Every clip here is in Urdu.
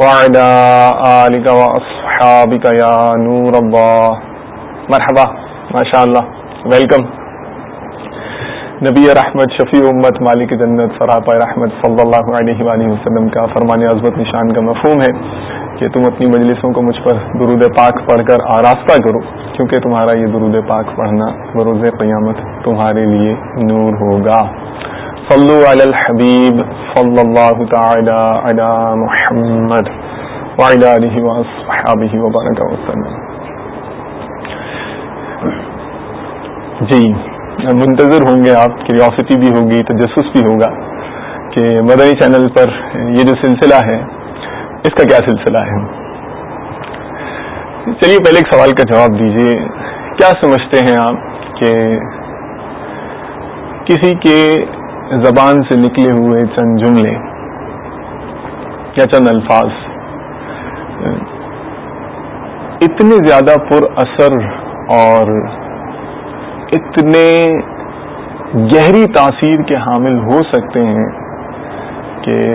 وعلى آلك وأصحابك يا نور الله. مرحبا. ما شاء اللہ ویلکم نبی رحمت، شفیع امت، مالک جنت، سراپا رحمت صلی اللہ علیہ وآلہ وسلم کا فرمان عظمت نشان کا مفہوم ہے کہ تم اپنی مجلسوں کو مجھ پر درود پاک پڑھ کر آراستہ کرو، کیونکہ تمہارا یہ درود پاک پڑھنا بروز قیامت تمہارے لیے نور ہوگا۔ صلو علی الحبیب صلی اللہ تعالی علی محمد وعلی آلہ وصحابہ وبرکہ وسلم. جی منتظر ہوں گے آپ کیوریاسٹی بھی ہوگی، تجسس بھی ہوگا کہ مدنی چینل پر یہ جو سلسلہ ہے، اس کا کیا سلسلہ ہے؟ چلیے، پہلے ایک سوال کا جواب دیجیے۔ کیا سمجھتے ہیں آپ کہ کسی کے زبان سے نکلے ہوئے چند جملے۔ یا چند الفاظ؟ اتنے زیادہ پر اثر اور اتنے گہری تاثیر کے حامل ہو سکتے ہیں کہ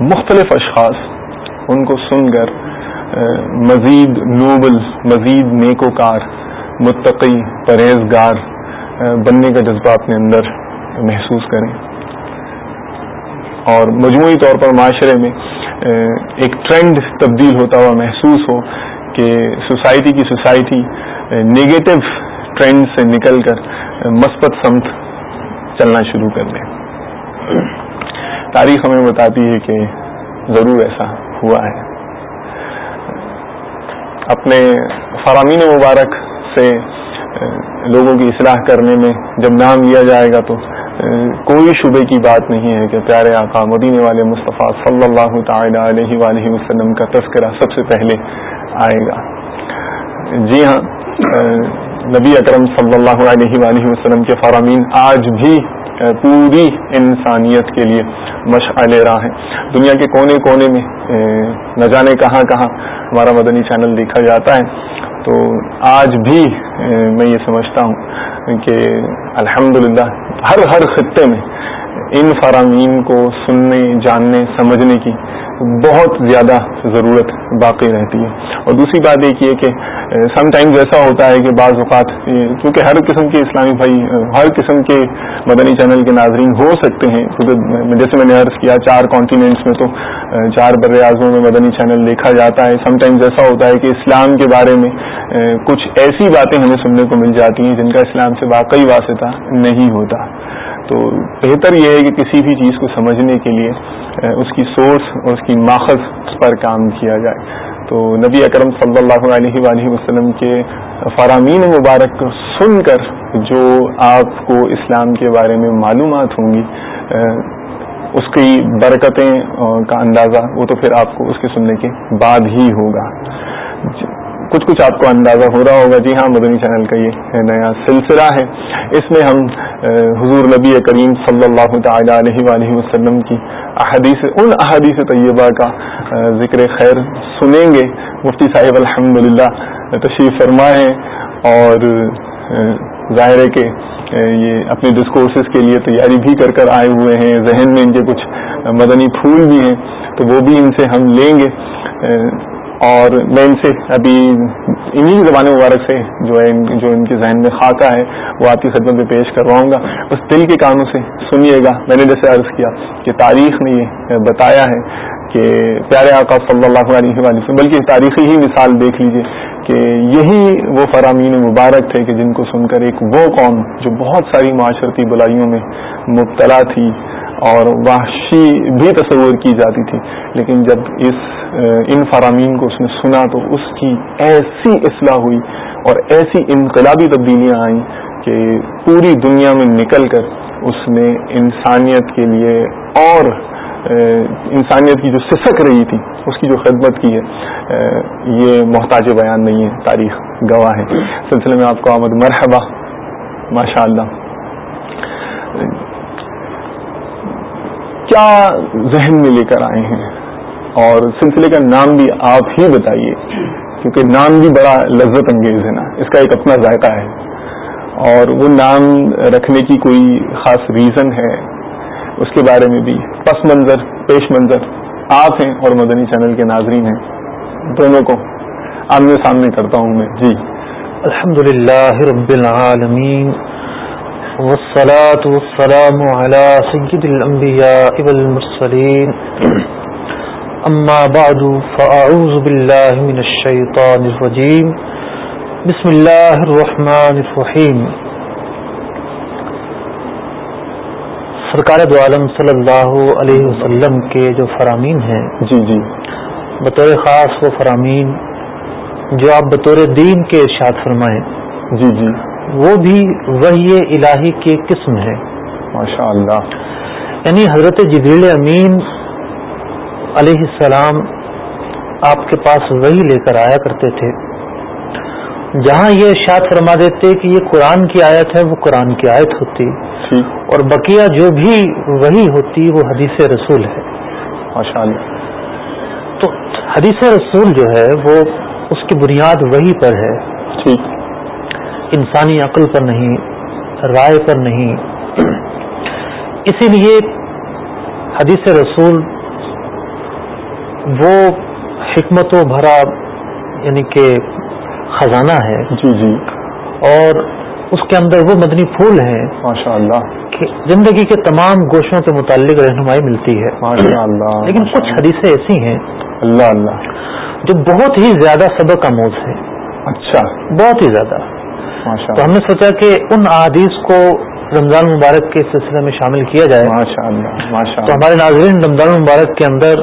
مختلف اشخاص ان کو سن کر مزید نوبل، مزید نیکوکار، متقی، پرہیزگار بننے کا جذبہ اپنے اندر محسوس کریں۔ اور مجموعی طور پر معاشرے میں ایک ٹرینڈ تبدیل ہوتا ہوا محسوس ہو کہ سوسائٹی کی سوسائٹی نگیٹو ٹرینڈ سے نکل کر مثبت سمت چلنا شروع کر دے۔ تاریخ ہمیں بتاتی ہے کہ ضرور ایسا ہوا ہے۔ اپنے فرامین مبارک سے لوگوں کی اصلاح کرنے میں جب نام لیا جائے گا تو کوئی شبے کی بات نہیں ہے کہ پیارے آقا مدینے والے مصطفیٰ صلی اللہ تعالی علیہ وآلہ وسلم کا تذکرہ سب سے پہلے آئے گا۔ جی ہاں نبی اکرم صلی اللہ علیہ وآلہ وسلم کے فرامین آج بھی پوری انسانیت کے لیے مشعل راہ ہیں۔ دنیا کے کونے کونے میں نہ جانے کہاں کہاں ہمارا مدنی چینل دیکھا جاتا ہے۔ تو آج بھی میں یہ سمجھتا ہوں کہ الحمد ہر ہر خطے میں ان فرامین کو سننے، جاننے، سمجھنے کی بہت زیادہ ضرورت باقی رہتی ہے۔ اور دوسری بات ایک یہ کہ سم ٹائمز ایسا ہوتا ہے کہ بعض اوقات کیونکہ ہر قسم کے اسلامی بھائی ہر قسم کے مدنی چینل کے ناظرین ہو سکتے ہیں۔ کیونکہ جیسے میں نے عرض کیا، چار کانٹیننٹس میں تو چار بر اعظموں میں مدنی چینل دیکھا جاتا ہے۔ سم ٹائمز ایسا ہوتا ہے کہ اسلام کے بارے میں کچھ ایسی باتیں ہمیں سننے کو مل جاتی ہیں جن کا اسلام سے واقعی واسطہ نہیں ہوتا۔ تو بہتر یہ ہے کہ کسی بھی چیز کو سمجھنے کے لیے اس کی سورس اور اس کی ماخذ پر کام کیا جائے۔ تو نبی اکرم صلی اللہ علیہ وآلہ وسلم کے فرامین مبارک سن کر جو آپ کو اسلام کے بارے میں معلومات ہوں گی اس کی برکتیں کا اندازہ وہ تو پھر آپ کو اس کے سننے کے بعد ہی ہوگا۔ کچھ کچھ آپ کو اندازہ ہو رہا ہوگا جی ہاں مدنی چینل کا یہ نیا سلسلہ ہے۔ اس میں ہم حضور نبی کریم صلی اللہ تعالی علیہ وآلہ وسلم کی احادیث، ان احادیث طیبہ کا ذکر خیر سنیں گے۔ مفتی صاحب الحمد للہ تشریف فرما ہے اور ظاہر ہے کہ یہ اپنے ڈسکورسز کے لیے تیاری بھی کر کر آئے ہوئے ہیں۔ ذہن میں ان کے کچھ مدنی پھول بھی ہیں، تو وہ بھی ان سے ہم لیں گے۔ اور میں ان سے ابھی انہیں زبان مبارک سے جو ہے، جو ان کے ذہن میں خاکہ ہے وہ آپ کی خدمت میں پیش کرواؤں گا۔ اس دل کے کانوں سے سنیے گا۔ میں نے جیسے عرض کیا کہ تاریخ نے یہ بتایا ہے کہ پیارے آقا صلی اللہ علیہ وسلم، بلکہ تاریخی ہی مثال دیکھ لیجیے کہ یہی وہ فرامین مبارک تھے کہ جن کو سن کر ایک وہ قوم جو بہت ساری معاشرتی بلائیوں میں مبتلا تھی اور وحشی بھی تصور کی جاتی تھی۔ لیکن جب اس، ان فرامین کو اس نے سنا تو اس کی ایسی اصلاح ہوئی اور ایسی انقلابی تبدیلیاں آئیں کہ پوری دنیا میں نکل کر اس نے انسانیت کے لیے اور انسانیت کی جو سسک رہی تھی، اس کی جو خدمت کی ہے یہ محتاج بیان نہیں ہے، تاریخ گواہ ہے۔ سلسلے میں آپ کو آمد مرحبا۔ ماشاء اللہ کیا ذہن میں لے کر آئے ہیں؟ اور سلسلے کا نام بھی آپ ہی بتائیے، کیونکہ نام بھی بڑا لذت انگیز ہے نا۔ اس کا ایک اپنا ذائقہ ہے۔ اور وہ نام رکھنے کی کوئی خاص ریزن ہے؟ اس کے بارے میں بھی۔ پس منظر، پیش منظر۔ آپ ہیں اور مدنی چینل کے ناظرین ہیں۔ دونوں کو آمنے سامنے کرتا ہوں میں۔ جی۔ الحمد للہ رب العالمین، والصلاة والسلام على سيد الأنبياء والمرسلين أما بعد فأعوذ بالله من الشيطان الرجيم بسم الله الرحمن الرحيم سرکار دو عالم صلی اللہ علیہ وسلم کے جو فرامین ہیں جی جی۔ بطور خاص وہ فرامین جو آپ بطور دین کے ارشاد فرمائیں جی جی۔ وہ بھی وہی الہی کی قسم ہے۔ ماشاء اللہ یعنی حضرت جبریل امین علیہ السلام آپ کے پاس وہی لے کر آیا کرتے تھے۔ جہاں یہ ارشاد فرما دیتے کہ یہ قرآن کی آیت ہے وہ قرآن کی آیت ہوتی۔ اور بقیہ جو بھی وہی ہوتی وہ حدیث رسول ہے۔ ماشاء اللہ۔ تو حدیث رسول جو ہے وہ اس کی بنیاد وہی پر ہے۔ ٹھیک انسانی عقل پر نہیں رائے پر نہیں۔ اسی لیے حدیث رسول وہ حکمت و بھرا یعنی کہ خزانہ ہے۔ جی جی۔ اور اس کے اندر وہ مدنی پھول ہیں ماشاء اللہ کہ زندگی کے تمام گوشوں کے متعلق رہنمائی ملتی ہے۔ ماشاء اللہ لیکن کچھ حدیثیں ایسی ہیں اللہ اللہ۔ جو بہت ہی زیادہ سبق آموز ہیں اچھا۔ بہت ہی زیادہ۔ تو ہم نے سوچا کہ ان احادیث کو رمضان مبارک کے سلسلے میں شامل کیا جائے۔ ماشاء اللہ ماشاء تو ہمارے ناظرین رمضان مبارک کے اندر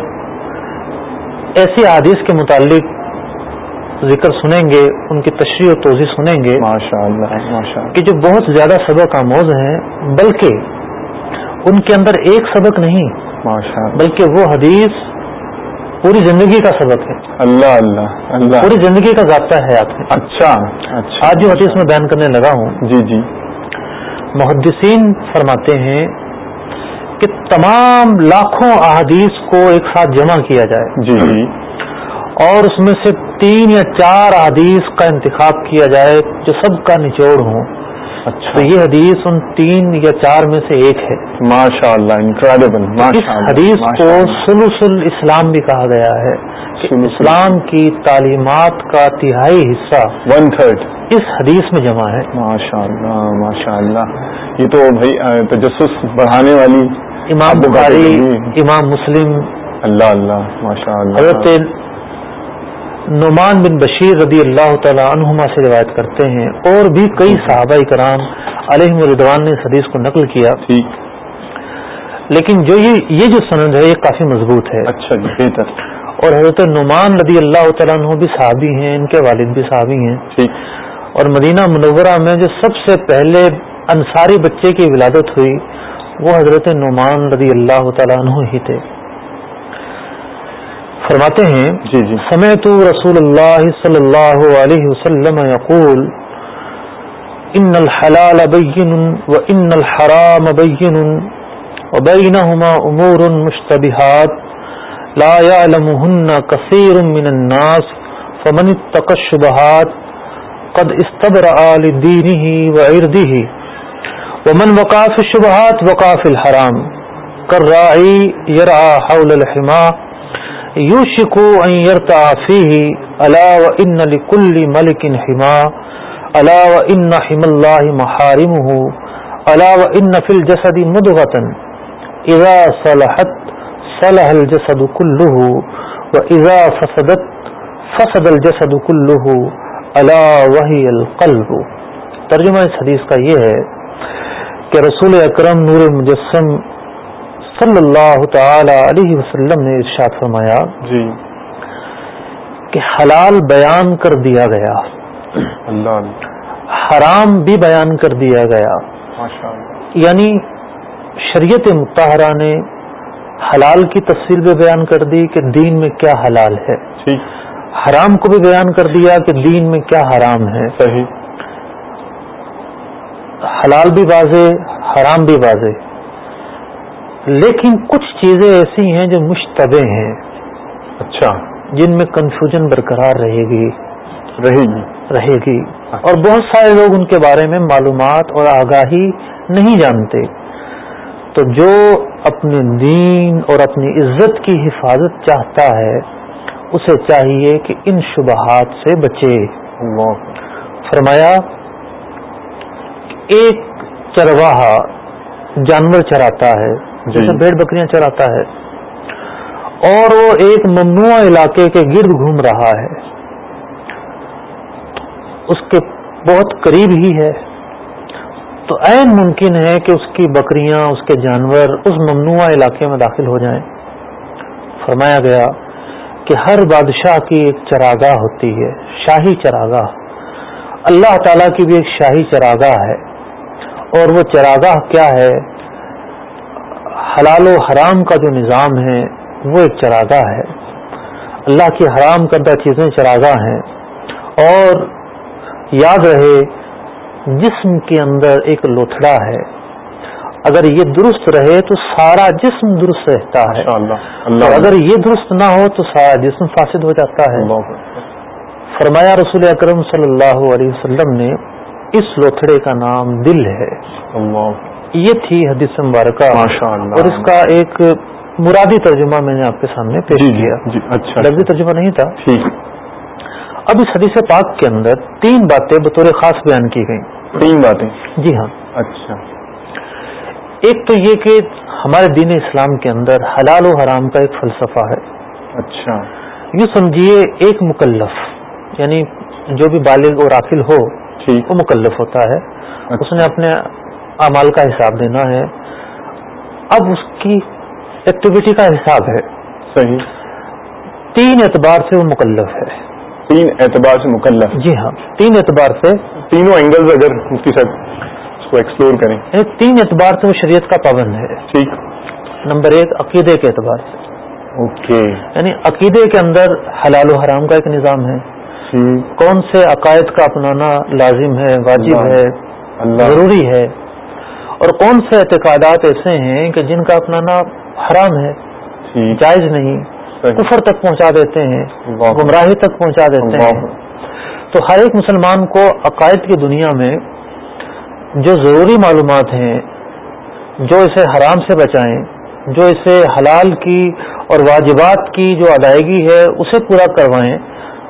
ایسی احادیث کے متعلق ذکر سنیں گے ان کی تشریح و توضیع سنیں گے ماشاء اللہ ماشاء کہ جو بہت زیادہ سبق آموز ہیں بلکہ ان کے اندر ایک سبق نہیں ماشاء بلکہ وہ حدیث پوری زندگی کا سبق ہے۔ اللہ اللہ اللہ۔ پوری زندگی کا ضابطہ ہے آپ میں۔ اچھا اچھا۔ آج جو حدیث میں بیان کرنے لگا ہوں جی جی۔ محدثین فرماتے ہیں کہ تمام لاکھوں احادیث کو ایک ساتھ جمع کیا جائے۔ جی جی۔ اور اس میں سے تین یا چار احادیث کا انتخاب کیا جائے جو سب کا نچوڑ ہوں۔ اچھا۔ تو یہ حدیث ان تین یا چار میں سے ایک ہے۔ ماشاء اللہ انکریڈیبل اس حدیث کو سلسل اسلام بھی کہا گیا ہے کہ اسلام کی تعلیمات کا تہائی حصہ ون تھرڈ اس حدیث میں جمع ہے۔ ماشاء اللہ ماشاء اللہ یہ تو بھائی تجسس بڑھانے والی امام بخاری امام مسلم اللہ اللہ ماشاء اللہ حضرت نعمان بن بشیر رضی اللہ تعالی عنہما سے روایت کرتے ہیں اور بھی کئی صحابہ کرام علیہ مردوان نے اس حدیث کو نقل کیا۔ لیکن جو یہ جو سند ہے یہ کافی مضبوط ہے۔ اچھا جی بہتر۔ اور حضرت نعمان رضی اللہ تعالیٰ عنہ بھی صحابی ہیں ان کے والد بھی صحابی ہیں۔ اور مدینہ منورہ میں جو سب سے پہلے انصاری بچے کی ولادت ہوئی وہ حضرت نعمان رضی اللہ تعالیٰ عنہ ہی تھے۔ فرماتے ہیں جی جی۔ سمیت رسول اللہ صلی اللہ علیہ وسلم یقول ان الحلال بین و ان الحرام بین وبینهما امور مشتبهات لا يعلمهن كثير من الناس فمن اتقى الشبهات قد استبرأ لدينه وعرضه ومن وقع في الشبهات وقع في الحرام كالراعي يرعى حول الحماه یوشکو ان یرتا فیہ الا وان لکل ملک حما، الا وان حم اللہ محارمه الا وان فی الجسد مدغتا اذا صلحت صلح الجسد كله واذا فسدت فسد الجسد كله الا وهي القلب۔ ترجمہ اس حدیث کا یہ ہے کہ رسول اکرم نور مجسم صلی اللہ تعالی علیہ وسلم نے ارشاد فرمایا جی۔ کہ حلال بیان کر دیا گیا۔ اللہ حرام بھی بیان کر دیا گیا۔ یعنی شریعت متحرہ نے حلال کی تفصیل بھی بیان کر دی کہ دین میں کیا حلال ہے۔ ٹھیک حرام کو بھی بیان کر دیا کہ دین میں کیا حرام ہے۔ صحیح۔ حلال بھی واضح حرام بھی واضح۔ لیکن کچھ چیزیں ایسی ہیں جو مشتبہ ہیں۔ اچھا۔ جن میں کنفیوژن برقرار رہے گی۔ رہے گی۔ رہے گی۔ اور بہت سارے لوگ ان کے بارے میں معلومات اور آگاہی نہیں جانتے۔ تو جو اپنے دین اور اپنی عزت کی حفاظت چاہتا ہے اسے چاہیے کہ ان شبہات سے بچے۔ فرمایا ایک چرواہا جانور چراتا ہے۔ جی۔ جیسے بھیڑ بکریاں چراتا ہے۔ اور وہ ایک ممنوع علاقے کے گرد گھوم رہا ہے۔ اس کے بہت قریب ہی ہے۔ تو عین ممکن ہے کہ اس کی بکریاں، اس کے جانور اس ممنوع علاقے میں داخل ہو جائیں۔ فرمایا گیا کہ ہر بادشاہ کی ایک چراگاہ ہوتی ہے، شاہی چراگاہ۔ اللہ تعالی کی بھی ایک شاہی چراگاہ ہے۔ اور وہ چراگاہ کیا ہے؟ حلال و حرام کا جو نظام ہے وہ ایک چراگاہ ہے۔ اللہ کی حرام کردہ چیزیں چراگاہ ہیں۔ اور یاد رہے جسم کے اندر ایک لوتھڑا ہے۔ اگر یہ درست رہے تو سارا جسم درست رہتا ہے۔ اللہ اور اللہ اگر یہ درست نہ ہو تو سارا جسم فاسد ہو جاتا ہے۔ فرمایا رسول اکرم صلی اللہ علیہ وسلم نے اس لوتھڑے کا نام دل ہے۔ اللہ یہ تھی حدیث مبارکہ اور اس کا ایک مرادی ترجمہ میں نے آپ کے سامنے پیش جی کیا۔ جی جی اچھا۔ لفظی ترجمہ نہیں تھا۔ اب اس حدیث پاک کے اندر تین باتیں بطور خاص بیان کی گئیں۔ تین باتیں۔ جی ہاں۔ اچھا۔ ایک تو یہ کہ ہمارے دین اسلام کے اندر حلال و حرام کا ایک فلسفہ ہے۔ اچھا۔ یوں سمجھیے ایک مکلف یعنی جو بھی بالغ اور عاقل ہو وہ مکلف ہوتا ہے۔ اس نے اپنے اعمال کا حساب دینا ہے۔ اب اس کی ایکٹیویٹی کا حساب ہے۔ صحیح۔ تین اعتبار سے وہ مکلف ہے۔ تین اعتبار سے مکلف۔ جی ہاں۔ تین اعتبار سے تینوں اینگلز اگر مفتی صاحب اس کو ایکسپلور کریں۔ یعنی تین اعتبار سے وہ شریعت کا پابند ہے۔ ٹھیک۔ نمبر ایک عقیدے کے اعتبار سے۔ اوکے۔ یعنی عقیدے کے اندر حلال و حرام کا ایک نظام ہے۔ کون سے عقائد کا اپنانا لازم ہے واجب ہے ضروری ہے؟ اور کون سے اعتقادات ایسے ہیں کہ جن کا اپنانا حرام ہے؟ جائز نہیں۔ کفر تک پہنچا دیتے ہیں گمراہی تک پہنچا دیتے ہیں۔ تو ہر ایک مسلمان کو عقائد کی دنیا میں جو ضروری معلومات ہیں جو اسے حرام سے بچائیں جو اسے حلال کی اور واجبات کی جو ادائیگی ہے اسے پورا کروائیں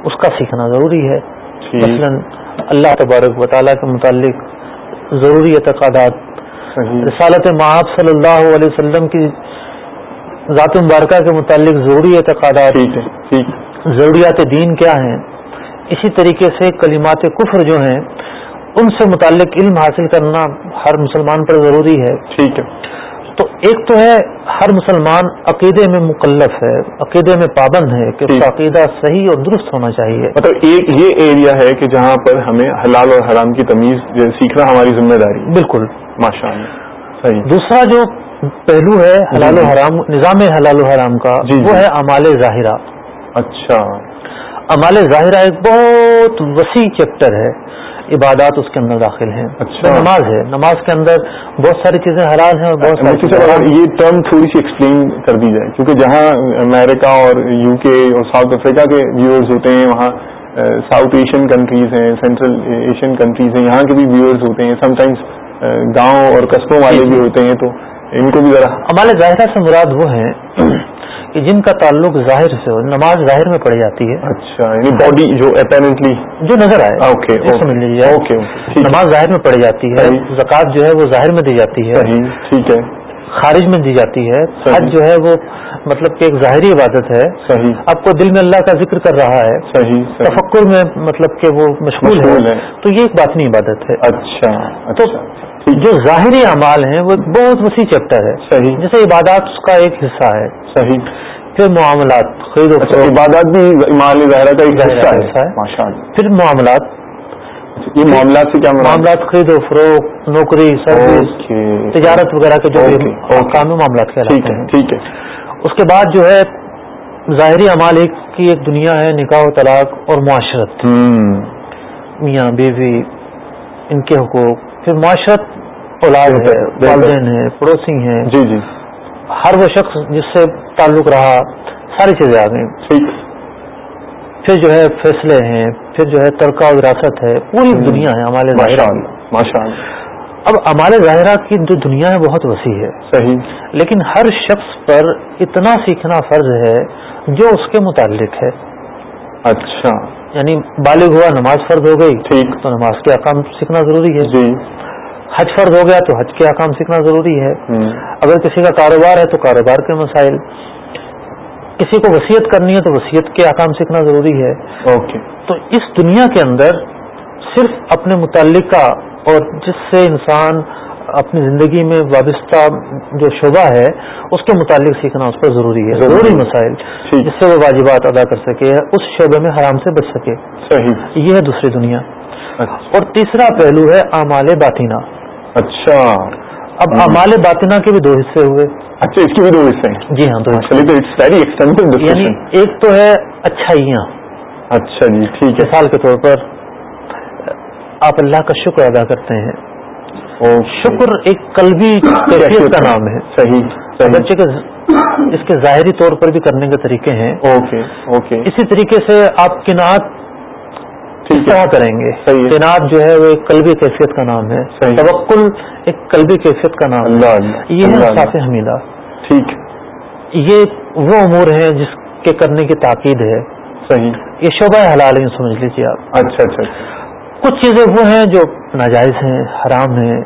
اس کا سیکھنا ضروری ہے۔ مثلا اللہ تبارک و تعالیٰ کے متعلق ضروری اعتقادات رسالت معاب صلی اللہ علیہ وسلم کی ذات مبارکہ کے متعلق ضروری اعتقادات ضروریات دین کیا ہیں؟ اسی طریقے سے کلمات کفر جو ہیں ان سے متعلق علم حاصل کرنا ہر مسلمان پر ضروری ہے۔ ٹھیک ہے۔ تو ایک تو ہے ہر مسلمان عقیدے میں مکلف ہے عقیدے میں پابند ہے کہ اس کا عقیدہ صحیح اور درست ہونا چاہیے۔ مطلب ایک یہ ایریا ہے کہ جہاں پر ہمیں حلال اور حرام کی تمیز سیکھنا ہماری ذمہ داری بالکل۔ ماشاء اللہ صحیح۔ دوسرا جو پہلو ہے حلال و حرام نظام حلال و حرام کا جی، جی۔ وہ ہے امال ظاہرہ۔ اچھا۔ امال ظاہرہ ایک بہت وسیع چیپٹر ہے۔ عبادات اس کے اندر داخل ہیں. اچھا۔ نماز ہے. نماز کے اندر بہت ساری چیزیں حلال ہیں اور بہت ساری مفتی چیزیں یہ ٹرم تھوڑی سی ایکسپلین کر دی جائے کیونکہ جہاں امریکہ اور یو کے اور ساؤتھ افریقہ کے ویورز ہوتے ہیں وہاں ساؤتھ ایشین کنٹریز ہیں سینٹرل ایشین کنٹریز ہیں یہاں کے بھی ویورز ہوتے ہیں سم ٹائمز گاؤں اور قصبوں والے بھی ہوتے ہیں تو ان کو بھی ذرا امال ظاہرہ سے مراد وہ ہیں کہ جن کا تعلق ظاہر سے ہو نماز ظاہر میں پڑھی جاتی ہے۔ اچھا یعنی باڈی جو اپیرنٹلی جو نظر آئے اوکے سمجھ لیجیے۔ اوکے نماز ظاہر میں پڑھی جاتی ہے۔ زکوٰۃ جو ہے وہ ظاہر میں دی جاتی ہے۔ ٹھیک ہے۔ خارج میں دی جاتی ہے۔ حج جو ہے وہ مطلب کہ ایک ظاہری عبادت ہے۔ صحیح۔ آپ کو دل میں اللہ کا ذکر کر رہا ہے صحیح تفکر میں مطلب کہ وہ مشغول ہے۔ تو یہ ایک باطنی عبادت ہے۔ اچھا تو اچھا جو ظاہری اعمال ہیں وہ بہت وسیع چیپٹر ہے۔ صحیح۔ جیسے عبادات کا ایک حصہ ہے۔ صحیح پھر معاملات خرید و اچھا فروخت عبادات بھی ایمان ظاہرہ کا ایک حصہ ہے۔ ہے۔ پھر معاملات۔ یہ معاملات سے کیا ہے؟ معاملات خرید و فروخت نوکری سروس تجارت وغیرہ کے جو۔ قانون معاملات ٹھیک کہلاتے ہے ٹھیک ہے۔ اس کے بعد جو ہے ظاہری امال ایک کی ایک دنیا ہے نکاح و طلاق اور معاشرت۔ میاں بیوی ان کے حقوق۔ پھر معاشرت اولاد ہے والدین ہیں پڑوسی ہیں۔ جی جی۔ ہر وہ شخص جس سے تعلق رہا ساری چیزیں آ گئیں۔ پھر جو ہے فیصلے ہیں پھر جو ہے ترکہ وراثت ہے پوری دنیا ہے ہمارے ماشاء اب ہمارے ظاہرہ کی جو دنیا ہے بہت وسیع ہے۔ صحیح۔ لیکن ہر شخص پر اتنا سیکھنا فرض ہے جو اس کے متعلق ہے۔ اچھا۔ یعنی بالغ ہوا نماز فرض ہو گئی ٹھیک۔ تو نماز کے احکام سیکھنا ضروری ہے۔ جی۔ حج فرض ہو گیا تو حج کے احکام سیکھنا ضروری ہے۔ اگر کسی کا کاروبار ہے تو کاروبار کے مسائل۔ کسی کو وصیت کرنی ہے تو وصیت کے احکام سیکھنا ضروری ہے۔ اوکے۔ تو اس دنیا کے اندر صرف اپنے متعلقہ اور جس سے انسان اپنی زندگی میں وابستہ جو شعبہ ہے اس کے متعلق سیکھنا اس پر ضروری ہے۔ ضروری مسائل جس سے وہ واجبات ادا کر سکے اس شعبے میں حرام سے بچ سکے۔ صحیح۔ یہ ہے دوسری دنیا۔ اچھا۔ اور تیسرا پہلو ہے امال باطینہ اچھا۔ اب امال باطینہ کے بھی دو حصے ہوئے۔ اچھا اس کے بھی دو حصے ہیں۔ جی ہاں دو یعنی ایک تو ہے اچھائیاں۔ اچھا جی ٹھیک ہے۔ مثال کے طور پر آپ اللہ کا شکر ادا کرتے ہیں۔ شکر ایک قلبی کیفیت کا نام ہے۔ صحیح بچے کے اس کے ظاہری طور پر بھی کرنے کے طریقے ہیں۔ اوکے اوکے اسی طریقے سے آپ کنات طرح کریں گے؟ کنات جو ہے وہ ایک قلبی کیفیت کا نام ہے۔ توکل ایک قلبی کیفیت کا نام ہے۔ یہ ہے صاف حمیدہ۔ ٹھیک۔ یہ وہ امور ہیں جس کے کرنے کی تاکید ہے۔ صحیح۔ یہ شعبہ حلال ہے سمجھ لیجیے آپ۔ اچھا اچھا, اچھا۔ کچھ چیزیں وہ ہیں جو ناجائز ہیں حرام ہیں۔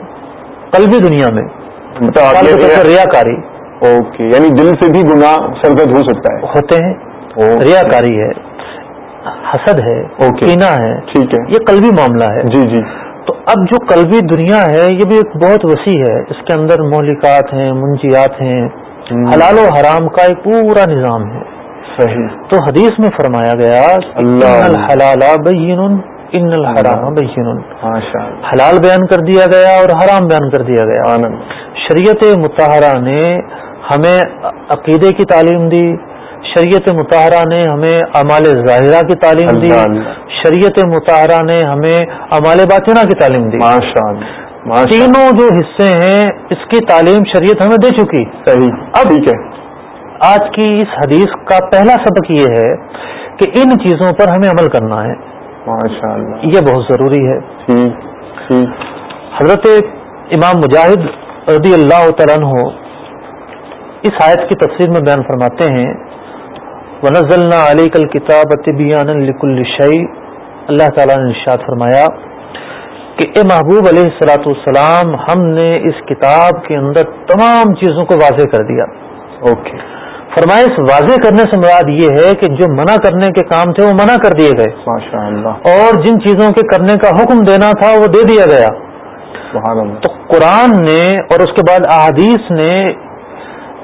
قلبی دنیا میں ریا کاری اوکے یعنی دل سے بھی گناہ سرگد ہو سکتا ہے۔ ہوتے ہیں۔ ریا کاری ہے۔ حسد ہے کینا ہے ٹھیک ہے۔ یہ قلبی معاملہ ہے۔ جی جی۔ تو اب جو قلبی دنیا ہے یہ بھی ایک بہت وسیع ہے۔ اس کے اندر مولکات ہیں منجیات ہیں۔ حلال و حرام کا ایک پورا نظام ہے۔ صحیح۔ تو حدیث میں فرمایا گیا اللہ۔ حلال ان الحرام بین حلال بیان کر دیا گیا اور حرام بیان کر دیا گیا۔ شریعت متحرہ نے ہمیں عقیدے کی تعلیم دی شریعت متحرہ نے ہمیں امال ظاہرہ کی تعلیم دی۔ شریعت متحرہ نے ہمیں امال باطنہ کی تعلیم دی۔ تینوں جو حصے ہیں اس کی تعلیم شریعت ہمیں دے چکی۔ صحیح۔ اب ٹھیک ہے۔ آج کی اس حدیث کا پہلا سبق یہ ہے کہ ان چیزوں پر ہمیں عمل کرنا ہے۔ یہ بہت ضروری ہے۔ حضرت امام مجاہد رضی اللہ تعالیٰ اس آیت کی تفسیر میں بیان فرماتے ہیں۔ علی کل کتاب الشعی اللہ تعالیٰ نے ارشاد فرمایا کہ اے محبوب علیہ السلاۃ والسلام ہم نے اس کتاب کے اندر تمام چیزوں کو واضح کر دیا۔ اوکے۔ فرمائش واضح کرنے سے مراد یہ ہے کہ جو منع کرنے کے کام تھے وہ منع کر دیے گئے۔ ماشاء اللہ اور جن چیزوں کے کرنے کا حکم دینا تھا وہ دے دیا گیا۔ تو قرآن نے اور اس کے بعد احادیث نے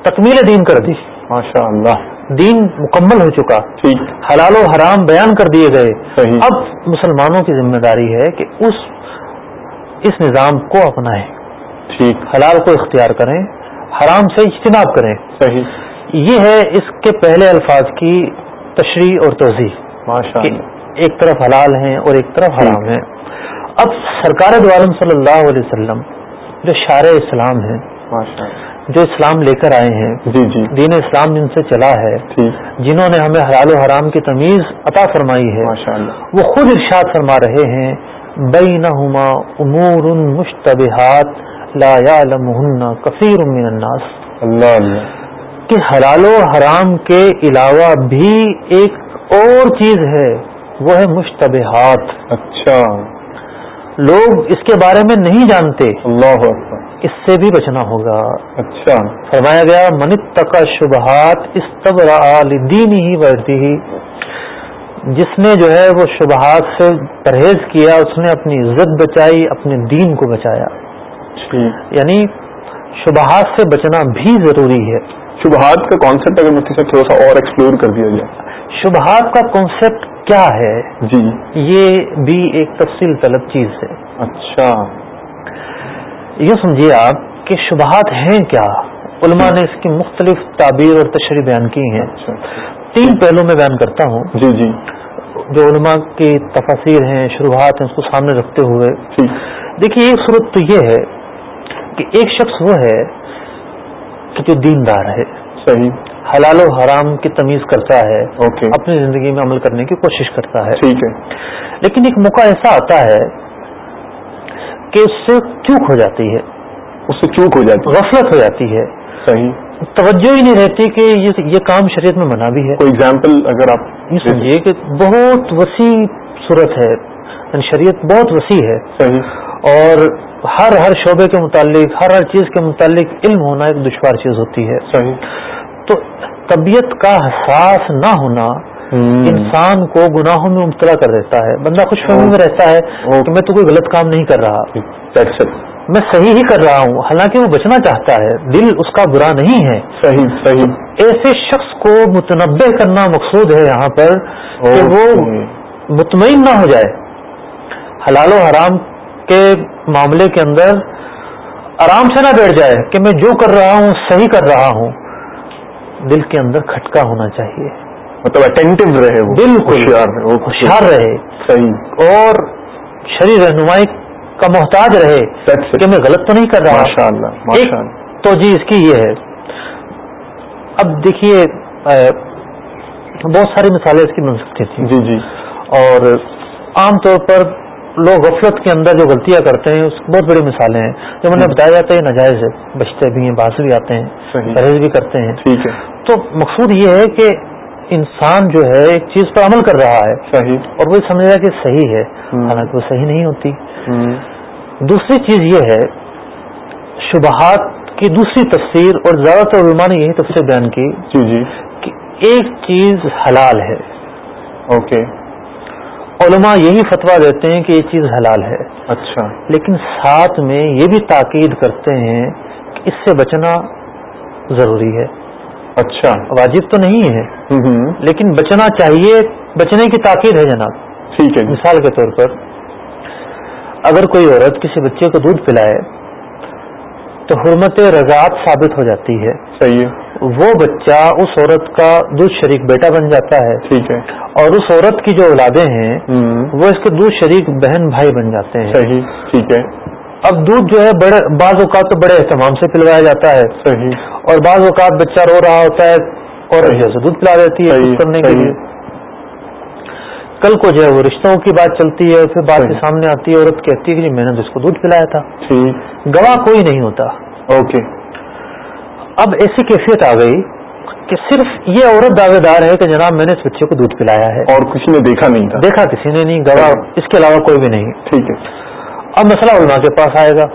تکمیل دین کر دی۔ ماشاء اللہ دین مکمل ہو چکا۔ حلال و حرام بیان کر دیے گئے۔ اب مسلمانوں کی ذمہ داری ہے کہ اس اس نظام کو اپنائیں۔ حلال کو اختیار کریں حرام سے اجتناب کریں۔ صحیح۔ یہ ہے اس کے پہلے الفاظ کی تشریح اور توضیح۔ ایک طرف حلال ہیں اور ایک طرف حرام ہیں۔ اب سرکار دعالم صلی اللہ علیہ وسلم جو شار اسلام ہیں جو اسلام لے کر آئے ہیں۔ جی جی۔ دین اسلام جن سے چلا ہے جنہوں نے ہمیں حلال و حرام کی تمیز عطا فرمائی ہے۔ وہ خود ارشاد فرما رہے ہیں بینہما امور مشتبہات لا يعلمهن كثير من الناس۔ اللہ اللہ۔ کہ حلال و حرام کے علاوہ بھی ایک اور چیز ہے وہ ہے مشتبہات۔ اچھا۔ لوگ اس کے بارے میں نہیں جانتے۔ اللہ اس سے بھی بچنا ہوگا۔ اچھا۔ فرمایا گیا منت تک شبہات اس طب دین ہی بڑھتی ہی جس نے جو ہے وہ شبہات سے پرہیز کیا اس نے اپنی عزت بچائی اپنے دین کو بچایا۔ جی۔ یعنی شبہات سے بچنا بھی ضروری ہے۔ شبہات کا کانسیپٹ اگر مفتی صاحب تھوڑا سا اور ایکسپلور کر دیا جائے۔ شبہات کا کانسیپٹ کیا ہے؟ جی۔ یہ بھی ایک تفصیل طلب چیز ہے۔ اچھا۔ یہ سمجھیے آپ کہ شبہات ہیں کیا؟ علماء نے اس کی مختلف تعبیر اور تشریح بیان کی ہیں۔ اچھا۔ تین پہلو میں بیان کرتا ہوں۔ جی جی۔ جو علماء کی تفاصیر ہیں شروحات ہیں اس کو سامنے رکھتے ہوئے۔ ٹھیک دیکھیے ایک صورت تو یہ ہے کہ ایک شخص وہ ہے کہ جو دیندار ہے۔ صحیح۔ حلال و حرام کی تمیز کرتا ہے۔ اپنی زندگی میں عمل کرنے کی کوشش کرتا ہے۔ ٹھیک ہے۔ لیکن ایک موقع ایسا آتا ہے کہ اس سے چوک ہو جاتی ہے۔ اس سے چوک ہو جاتی غفلت ہو جاتی ہے۔ صحیح۔ توجہ ہی نہیں رہتی کہ یہ یہ کام شریعت میں منع بھی ہے۔ کوئی اگزامپل اگر آپ یہ سمجھیے کہ بہت وسیع صورت ہے۔ یعنی شریعت بہت وسیع ہے۔ صحیح۔ اور ہر ہر شعبے کے متعلق ہر ہر چیز کے متعلق علم ہونا ایک دشوار چیز ہوتی ہے۔ صحیح۔ تو طبیعت کا حساس نہ ہونا انسان کو گناہوں میں مبتلا کر دیتا ہے۔ بندہ خوش فہمی میں رہتا ہے کہ میں تو کوئی غلط کام نہیں کر رہا. میں صحیح ہی کر رہا ہوں۔ حالانکہ وہ بچنا چاہتا ہے۔ دل اس کا برا نہیں ہے۔ صحیح صحیح۔ ایسے شخص کو متنبع کرنا مقصود ہے یہاں پر کہ وہ۔ مطمئن نہ ہو جائے۔ حلال و حرام کے معاملے کے اندر آرام سے نہ بیٹھ جائے کہ میں جو کر رہا ہوں صحیح کر رہا ہوں۔ دل کے اندر کھٹکا ہونا چاہیے۔ مطلب اٹینٹو رہے وہ بالکل۔ ہوشیار رہے وہ ہوشیار رہے۔ صحیح۔ اور شریر رہنمائی کا محتاج رہے. کہ میں غلط تو نہیں کر رہا۔ ماشاء اللہ تو جی اس کی یہ ہے۔ اب دیکھیے بہت ساری مثالیں اس کی بن سکتی تھیں۔ جی جی۔ اور عام طور پر لوگ غفلت کے اندر جو غلطیاں کرتے ہیں اس کی بہت بڑی مثالیں ہیں۔ جب انہیں بتایا جاتا ہے ناجائز ہے۔ بچتے بھی ہیں باہر بھی آتے ہیں پرہیز بھی کرتے ہیں۔ تو مقصود یہ ہے کہ انسان جو ہے ایک چیز پر عمل کر رہا ہے۔ صحیح۔ اور وہ سمجھ رہا ہے کہ صحیح ہے۔ حالانکہ وہ صحیح نہیں ہوتی۔ دوسری چیز یہ ہے شبہات کی دوسری تفسیر اور زیادہ تر علماء نے یہی تفسیر بیان کی جی جی۔ کہ ایک چیز حلال ہے۔ اوکے۔ علماء یہی فتویٰ دیتے ہیں کہ یہ چیز حلال ہے۔ اچھا۔ لیکن ساتھ میں یہ بھی تاکید کرتے ہیں کہ اس سے بچنا ضروری ہے۔ اچھا۔ واجب تو نہیں ہے لیکن بچنا چاہیے بچنے کی تاکید ہے جناب۔ ٹھیک ہے۔ مثال کے طور پر اگر کوئی عورت کسی بچے کو دودھ پلائے تو حرمت رضاعت ثابت ہو جاتی ہے۔ صحیح ہے۔ وہ بچہ اس عورت کا دودھ شریک بیٹا بن جاتا ہے۔ ٹھیک ہے۔ اور اس عورت کی جو اولادیں ہیں وہ اس کے دودھ شریک بہن بھائی بن جاتے ہیں۔ صحیح۔ ٹھیک ہے۔ اب دودھ جو ہے بڑے بعض اوقات تو بڑے اہتمام سے پلوایا جاتا ہے صحیح۔ اور بعض اوقات بچہ رو رہا ہوتا ہے اور۔ جیسے دودھ پلا دیتی ہے کرنے کے۔ لیے۔ کل کو جو ہے وہ رشتوں کی بات چلتی ہے پھر بات کے۔ سامنے آتی ہے عورت کہتی ہے کہ جی میں نے اس کو دودھ پلایا تھا۔ گواہ کوئی نہیں ہوتا۔ اوکے۔ اب ایسی کیفیت آ گئی کہ صرف یہ عورت دعوے دار ہے کہ جناب میں نے اس بچے کو دودھ پلایا ہے۔ اور کسی نے دیکھا نہیں دیکھا کسی نے نہیں گواہ اس کے علاوہ کوئی بھی نہیں۔ ٹھیک ہے۔ اب مسئلہ علماء کے پاس آئے گا۔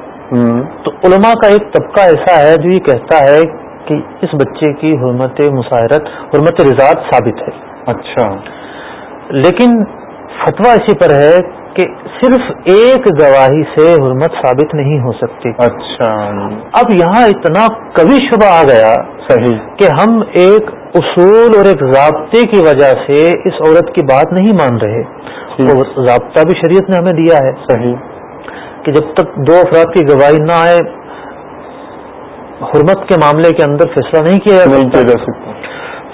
تو علماء کا ایک طبقہ ایسا ہے جو یہ کہتا ہے کہ اس بچے کی حرمت مساحرت حرمت رضاعت ثابت ہے۔ اچھا۔ لیکن فتویٰ اسی پر ہے کہ صرف ایک گواہی سے حرمت ثابت نہیں ہو سکتی۔ اچھا۔ اب یہاں اتنا کبھی شبہ آ گیا صحیح۔ کہ ہم ایک اصول اور ایک ضابطے کی وجہ سے اس عورت کی بات نہیں مان رہے۔ وہ ضابطہ بھی شریعت نے ہمیں دیا ہے۔ صحیح۔ کہ جب تک دو افراد کی گواہی نہ آئے حرمت کے معاملے کے اندر فیصلہ نہیں کیا جا سکتا۔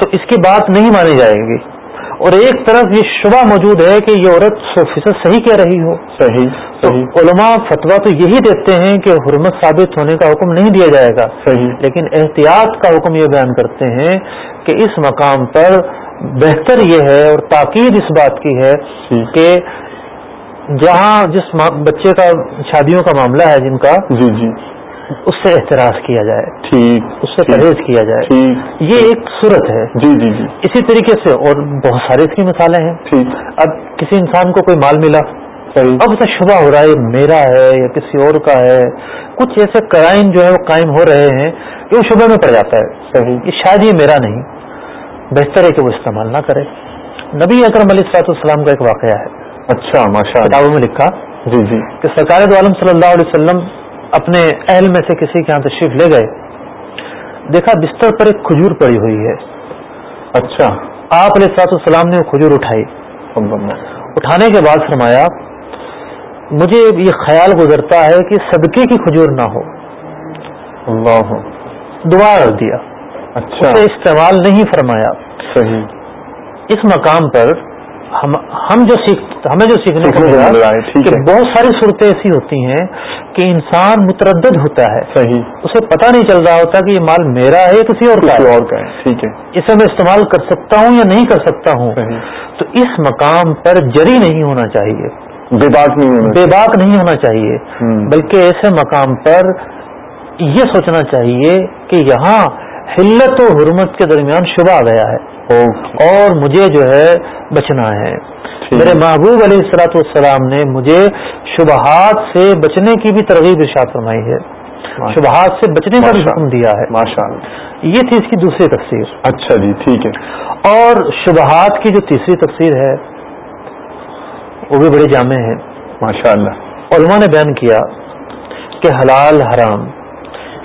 تو اس کی بات نہیں مانی جائے گی۔ اور ایک طرف یہ شبہ موجود ہے کہ یہ عورت سو فیصد صحیح کہہ رہی ہو۔ صحیح تو صحیح۔ علماء فتویٰ تو یہی دیتے ہیں کہ حرمت ثابت ہونے کا حکم نہیں دیا جائے گا۔ صحیح۔ لیکن احتیاط کا حکم یہ بیان کرتے ہیں کہ اس مقام پر بہتر یہ ہے اور تاکید اس بات کی ہے ٹھیک کہ جہاں جس بچے کا شادیوں کا معاملہ ہے جن کا جی جی۔ اس سے احتراز کیا جائے۔ ٹھیک اس سے پرہیز کیا جائے۔ یہ ایک صورت ہے۔ جی جی جی۔ اسی طریقے سے اور بہت ساری اس کی مثالیں ہیں۔ ٹھیک۔ اب کسی انسان کو کوئی مال ملا اب اسے شبہ ہو رہا ہے یہ میرا ہے یا کسی اور کا ہے۔ کچھ ایسے کرائم جو ہے وہ قائم ہو رہے ہیں کہ وہ شبہ میں پڑ جاتا ہے۔ صحیح۔ کہ شاید یہ میرا نہیں۔ بہتر ہے کہ وہ استعمال نہ کرے۔ نبی اکرم علیہ السلاط السلام کا ایک واقعہ ہے۔ اچھا ماشاء کتابوں میں لکھا۔ جی جی۔ کہ سرکار دو عالم صلی اللہ علیہ وسلم اپنے اہل میں سے کسی کے یہاں تشریف لے گئے۔ دیکھا بستر پر ایک کھجور پڑی ہوئی ہے۔ اچھا۔ آپ علیہ السلاط السلام نے وہ کھجور اٹھائی۔ اٹھانے کے بعد فرمایا مجھے یہ خیال گزرتا ہے کہ صدقے کی کھجور نہ ہو۔ دوبارہ رکھ دیا۔ اچھا۔ استعمال نہیں فرمایا۔ صحیح۔ اس مقام پر ہم ہم جو سیکھ ہمیں جو سیکھنے کو ملا کہ۔ بہت ساری صورتیں ایسی ہوتی ہیں کہ انسان متردد ہوتا ہے۔ صحیح۔ اسے پتہ نہیں چل رہا ہوتا کہ یہ مال میرا ہے یا کسی اور کا ہے۔ ٹھیک ہے۔ اسے میں استعمال کر سکتا ہوں یا نہیں کر سکتا ہوں تو اس مقام پر جری نہیں ہونا چاہیے۔ بے بات نہیں ہونا بے باک نہیں ہونا چاہیے۔ بلکہ ایسے مقام پر یہ سوچنا چاہیے کہ یہاں حلت و حرمت کے درمیان شبہ آ گیا ہے۔ اور مجھے جو ہے بچنا ہے۔ میرے۔ محبوب علیہ السلاۃ والسلام نے مجھے شبہات سے بچنے کی بھی ترغیب ارشاد فرمائی ہے۔ شبہات سے بچنے کا بھی حکم دیا ہے۔ ماشاء اللہ۔ یہ تھی اس کی دوسری تفسیر۔ اچھا جی ٹھیک ہے۔ اور شبہات کی جو تیسری تفسیر ہے وہ بھی بڑے جامع ہے ماشاء اللہ۔ علماء نے بیان کیا کہ حلال حرام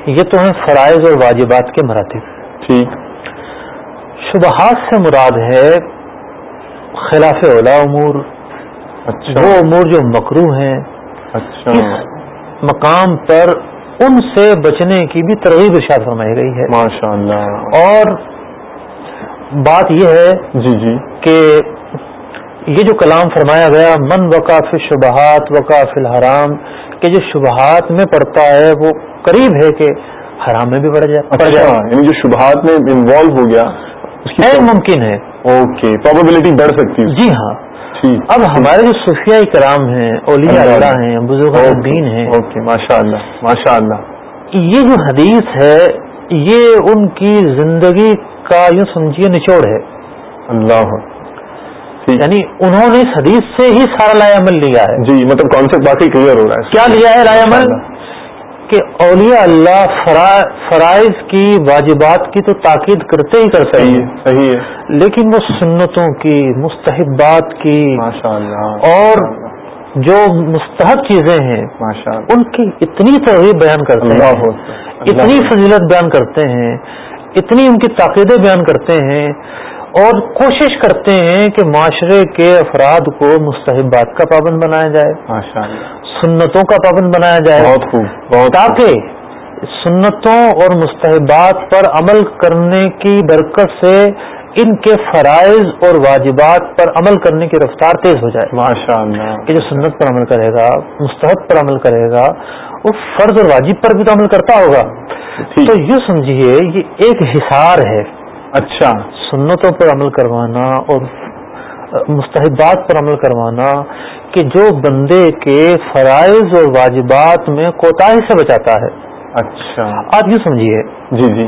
یہ تو ہیں فرائض اور واجبات کے مراتب۔ ٹھیک۔ شبہات سے مراد ہے خلاف اولا امور اچھا۔ وہ امور جو مکرو ہیں اچھا۔ اس مقام پر ان سے بچنے کی بھی ترغیب ارشاد فرمائی گئی ہے۔ ماشاء اللہ اور بات یہ ہے جی جی۔ کہ یہ جو کلام فرمایا گیا من وقاف شبہات وقاف الحرام کہ جو شبہات میں پڑتا ہے وہ قریب ہے کہ حرام میں بھی پڑ جائے پڑ اچھا جائے۔ یعنی جو شبہات میں انوالو ہو گیا ہے ممکن ہے۔ اوکے پروبیبلٹی بڑھ سکتی ہے۔ جی ہاں۔ اب ہمارے جو صوفیاء کرام ہیں اولیاء اللہ۔ ہیں بزرگ دین ہیں۔ اوکے ماشاء اللہ ماشاء اللہ یہ جو حدیث ہے یہ ان کی زندگی کا یوں سمجھیے نچوڑ ہے۔ اللہ۔ یعنی انہوں نے اس حدیث سے ہی سارا لائے عمل لیا ہے۔ جی مطلب کانسیپٹ باقی کلیئر ہو رہا ہے۔ کیا لیا ہے رائے عمل؟ کہ اولیاء اللہ فرا- فرائض کی واجبات کی تو تاکید کرتے ہی کرتے صحیح ہیں ہے صحیح ہے۔ لیکن وہ سنتوں کی مستحبات کی ماشاء اللہ۔ اور جو مستحب چیزیں ہیں ان کی اتنی ترغیب بیان کرتے ہیں اتنی فضیلت بیان کرتے ہیں اتنی ان کی تاقیدیں بیان کرتے ہیں اور کوشش کرتے ہیں کہ معاشرے کے افراد کو مستحبات کا پابند بنایا جائے۔ سنتوں کا پابند بنایا جائے۔ بہت خوب بہت خوب۔ تاکہ سنتوں اور مستحبات پر عمل کرنے کی برکت سے ان کے فرائض اور واجبات پر عمل کرنے کی رفتار تیز ہو جائے۔ ماشاء اللہ کہ جو سنت پر عمل کرے گا مستحب پر عمل کرے گا وہ فرض اور واجب پر بھی تو عمل کرتا ہوگا۔ ٹھیک تو یوں سمجھیے یہ ایک حصار ہے۔ اچھا۔ سنتوں پر عمل کروانا اور مستحبات پر عمل کروانا کہ جو بندے کے فرائض اور واجبات میں کوتاہی سے بچاتا ہے۔ اچھا۔ آپ یوں سمجھیے۔ جی جی۔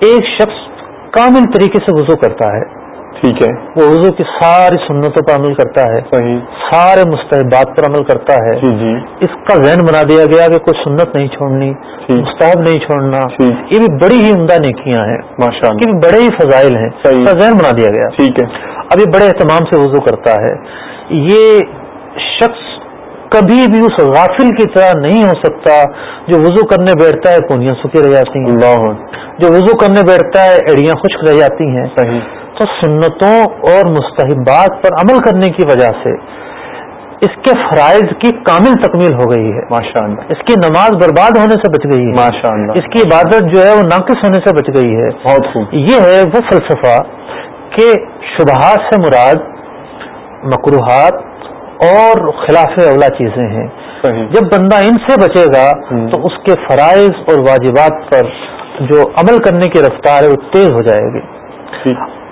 ایک شخص کامل طریقے سے وضو کرتا ہے۔ ٹھیک ہے۔ وہ وضو کی ساری سنتوں پر عمل کرتا ہے۔ صحیح۔ سارے مستحبات پر عمل کرتا ہے۔ جی جی۔ اس کا ذہن بنا دیا گیا کہ کوئی سنت نہیں چھوڑنی ٹھیک مستحب نہیں چھوڑنا۔ ٹھیک یہ بھی بڑی ہی عمدہ نیکیاں ہیں۔ ماشاء یہ اللہ بھی بڑے ہی فضائل ہیں۔ اس کا ذہن بنا دیا گیا۔ ٹھیک ہے۔ اب یہ بڑے اہتمام سے وضو کرتا ہے۔ یہ شخص کبھی بھی اس غافل کی طرح نہیں ہو سکتا جو وضو کرنے بیٹھتا ہے پونیاں سوکھی رہ جاتی ہیں۔ جو وضو کرنے بیٹھتا ہے ایڑیاں خشک رہ جاتی ہیں۔ صحیح۔ تو سنتوں اور مستحبات پر عمل کرنے کی وجہ سے اس کے فرائض کی کامل تکمیل ہو گئی ہے۔ ماشاء اللہ اس کی نماز برباد ہونے سے بچ گئی ہے۔ ماشاء اللہ اس کی عبادت جو ہے وہ ناقص ہونے سے بچ گئی ہے۔ بہت خوب۔ یہ ہے وہ فلسفہ کہ شبہات سے مراد مقروحات اور خلاف اولا چیزیں ہیں۔ جب بندہ ان سے بچے گا۔ تو اس کے فرائض اور واجبات پر جو عمل کرنے کی رفتار ہے وہ تیز ہو جائے گی۔ ٹھیک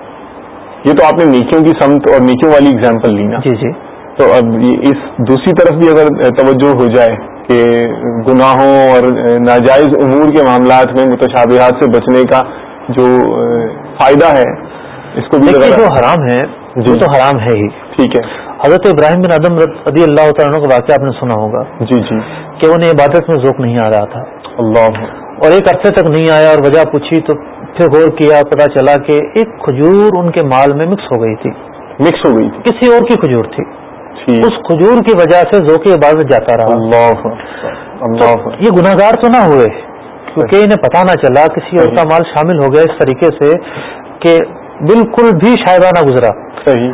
یہ تو آپ نے نیکیوں کی سمت اور نیکیوں والی اگزامپل لی نا۔ جی جی۔ تو اب اس دوسری طرف بھی اگر توجہ ہو جائے کہ گناہوں اور ناجائز امور کے معاملات میں متشابہات سے بچنے کا جو فائدہ ہے اس کو بھی جو حرام ہے جی۔ وہ تو حرام ہے ہی۔ ٹھیک ہے۔ حضرت ابراہیم بن آدم رضی اللہ تعالیٰ کا واقعہ آپ نے سنا ہوگا۔ جی جی۔ کہ انہیں عبادت میں ذوق نہیں آ رہا تھا۔ اللہ۔ اور ایک عرصے تک نہیں آیا اور وجہ پوچھی تو پھر غور کیا پتا چلا کہ ایک کھجور ان کے مال میں مکس ہو گئی تھی۔ مکس ہو گئی تھی۔ کسی اور کی کھجور تھی۔ اس کھجور کی وجہ سے ذوق عبادت جاتا رہا۔ اللہ تو اللہ یہ گناہگار تو نہ ہوئے کیونکہ انہیں پتا نہ چلا کسی اور کا مال شامل ہو گیا اس طریقے سے کہ بالکل بھی شاید نہ گزرا۔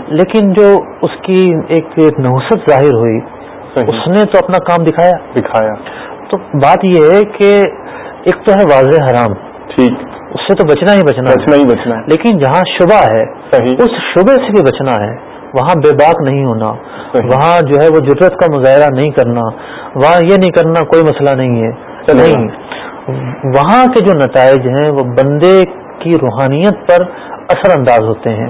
لیکن جو اس کی ایک نحوست ظاہر ہوئی اس نے تو اپنا کام دکھایا۔ دکھایا۔ تو بات یہ ہے کہ ایک تو ہے واضح حرام۔ ٹھیک۔ اس سے تو بچنا ہی بچنا بچنا ہی بچنا ہے۔ لیکن جہاں شبہ ہے صحیح۔ اس شبے سے بھی بچنا ہے۔ وہاں بے باک نہیں ہونا۔ وہاں جو ہے وہ ضرورت کا مظاہرہ نہیں کرنا۔ وہاں یہ نہیں کرنا کوئی مسئلہ نہیں ہے۔ نہیں۔ وہاں کے جو نتائج ہیں وہ بندے کی روحانیت پر اثر انداز ہوتے ہیں۔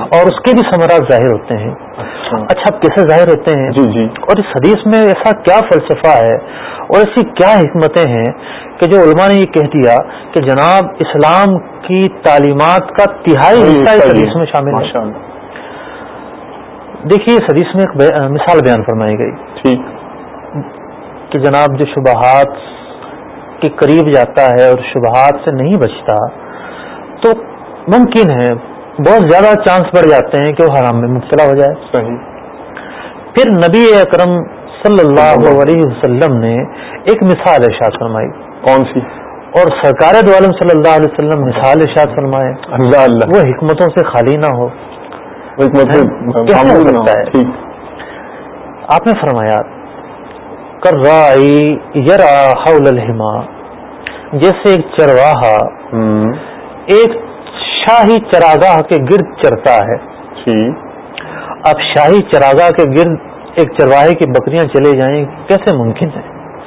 اور اس کے بھی ثمرات ظاہر ہوتے ہیں۔ اچھا۔ اچھا کیسے ظاہر ہوتے ہیں؟ جی جی۔ اور اس حدیث میں ایسا کیا فلسفہ ہے؟ اور ایسی کیا حکمتیں ہیں کہ جو علماء نے یہ کہہ دیا کہ جناب اسلام کی تعلیمات کا تہائی حصہ اس حدیث میں شامل ہے۔ دیکھیے اس حدیث میں ایک بے- مثال بیان فرمائی گئی۔ کہ جناب جو شبہات کے قریب جاتا ہے اور شبہات سے نہیں بچتا تو ممکن ہے بہت زیادہ چانس بڑھ جاتے ہیں کہ وہ حرام میں مبتلا ہو جائے۔ صحیح۔ پھر نبی اکرم صلی اللہ علیہ وسلم نے ایک مثال ارشاد فرمائی۔ کون سی؟ اور سرکار دو عالم صلی اللہ علیہ وسلم مثال ارشاد فرمائے اللہ اللہ۔ وہ حکمتوں سے خالی نہ ہو۔ آپ نے فرمایا کر رائی یرا حول الحما جیسے ایک چرواہا ایک شاہی چراگاہ کے گرد چرتا ہے۔ اب شاہی چراگاہ کے گرد ایک چرواہے کی بکریاں چلے جائیں کیسے ممکن ہے؟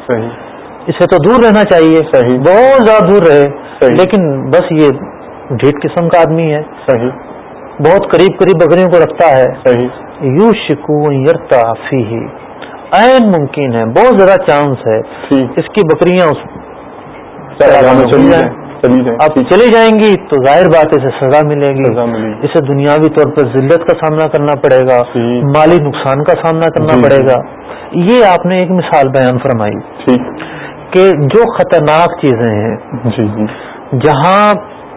صحیح۔ اسے تو دور رہنا چاہیے۔ صحیح۔ بہت زیادہ دور رہے۔ صحیح۔ لیکن بس یہ ڈھیٹ قسم کا آدمی ہے۔ صحیح۔ بہت قریب قریب بکریوں کو رکھتا ہے۔ صحیح۔ یو شکو یرتا فی عین ممکن ہے۔ بہت زیادہ چانس ہے۔ ٹھیک اس کی بکریاں اس میں چلی جائیں۔ گی تو ظاہر بات اسے سزا ملے گی۔ اسے دنیاوی طور پر ذلت کا سامنا کرنا پڑے گا۔ جی۔ مالی نقصان کا سامنا کرنا جی، پڑے جی۔ گا۔ یہ آپ نے ایک مثال بیان فرمائی۔ کہ جو خطرناک چیزیں ہیں جی جی۔ جہاں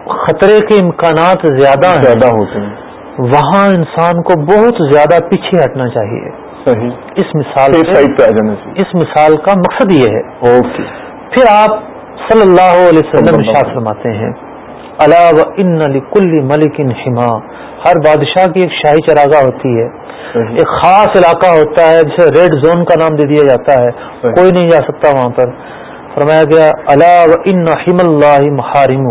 خطرے کے امکانات زیادہ زیادہ ہوتے ہیں۔ وہاں انسان کو بہت زیادہ پیچھے ہٹنا چاہیے۔ صحیح۔ اس مثال چاہیے اس مثال کا مقصد یہ ہے۔ اوکے۔ پھر آپ صلی اللہ علیہ وسلم اللہ ارشاد فرماتے ہیں الا و ان لکل ملک حما ہر بادشاہ کی ایک شاہی چراگاہ ہوتی ہے۔ ایک خاص علاقہ ہوتا ہے جسے ریڈ زون کا نام دے دیا جاتا ہے۔ کوئی نہیں جا سکتا وہاں پر۔ فرمایا گیا ان حم اللہ محارم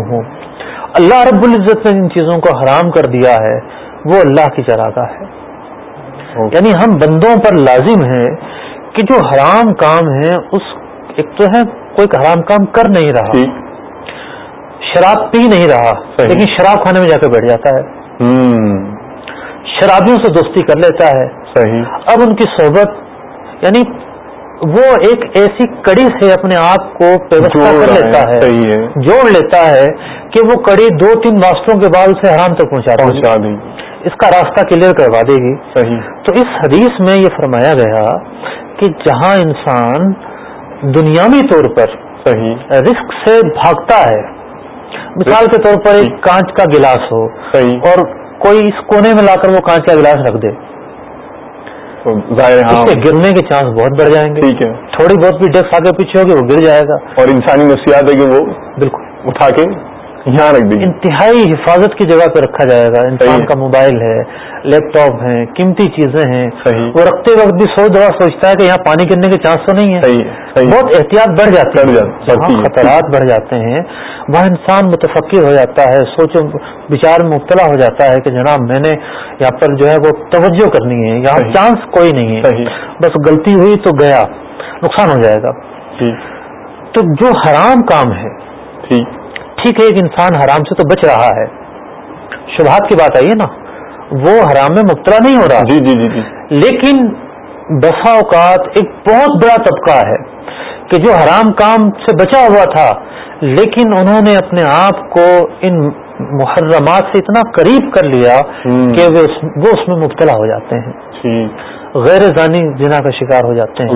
اللہ رب العزت نے جن چیزوں کو حرام کر دیا ہے وہ اللہ کی چراگاہ ہے۔ یعنی ہم بندوں پر لازم ہے کہ جو حرام کام ہے اس ایک تو ہے کوئی حرام کام کر نہیں رہا۔ شراب پی نہیں رہا صحیح۔ لیکن شراب کھانے میں جا کے بیٹھ جاتا ہے۔ ہوں۔ شرابیوں سے دوستی کر لیتا ہے۔ صحیح۔ اب ان کی صحبت یعنی وہ ایک ایسی کڑی سے اپنے آپ کو جوڑ کر لیتا ہے، جوڑ لیتا ہے کہ وہ کڑی دو تین واسطوں کے بعد اسے حرام تک پہنچا دے اس کا راستہ کلیئر کروا دے گی۔ صحیح۔ تو اس حدیث میں یہ فرمایا گیا کہ جہاں انسان دنیاوی طور پر صحیح۔ رسک سے بھاگتا ہے مثال کے طور پر ایک کانچ کا گلاس ہو صحیح۔ اور کوئی اس کونے میں لا کر وہ کانچ کا گلاس رکھ دے۔ ظاہر اس ہاں کے گرنے کے چانس بہت بڑھ جائیں گے۔ ٹھیک ہے۔ تھوڑی بہت بھی ڈیکس آگے پیچھے ہوگی وہ گر جائے گا۔ اور انسانی نفسیات ہے کہ وہ بالکل۔ اٹھا کے یہاں رکھ دیں انتہائی حفاظت کی جگہ پہ رکھا جائے گا۔ انسان۔ کا موبائل ہے لیپ ٹاپ ہے قیمتی چیزیں ہیں۔ وہ رکھتے وقت بھی سوچ دفعہ سوچتا ہے کہ یہاں پانی گرنے کے چانس تو نہیں ہے۔ بہت احتیاط بڑھ جاتی بڑھ ہے جاتی- جہاں بڑھتی ہے۔ خطرات بڑھ جاتے ہیں وہاں انسان متفقر ہو جاتا ہے سوچ بچار میں مبتلا ہو جاتا ہے کہ جناب میں نے یہاں پر جو ہے وہ توجہ کرنی ہے۔ یہاں۔ چانس کوئی نہیں ہے۔ بس غلطی ہوئی تو گیا نقصان ہو جائے گا۔ تو جو حرام کام ہے ٹھیک ہے ایک انسان حرام سے تو بچ رہا ہے۔ شبہات کی بات آئی ہے نا وہ حرام میں مبتلا نہیں ہو رہا۔ جی جی جی جی۔ لیکن بسا اوقات ایک بہت بڑا طبقہ ہے کہ جو حرام کام سے بچا ہوا تھا لیکن انہوں نے اپنے آپ کو ان محرمات سے اتنا قریب کر لیا۔ کہ وہ اس وہ اس میں مبتلا ہو جاتے ہیں۔ غیر زانی جنا کا شکار ہو جاتے ہیں۔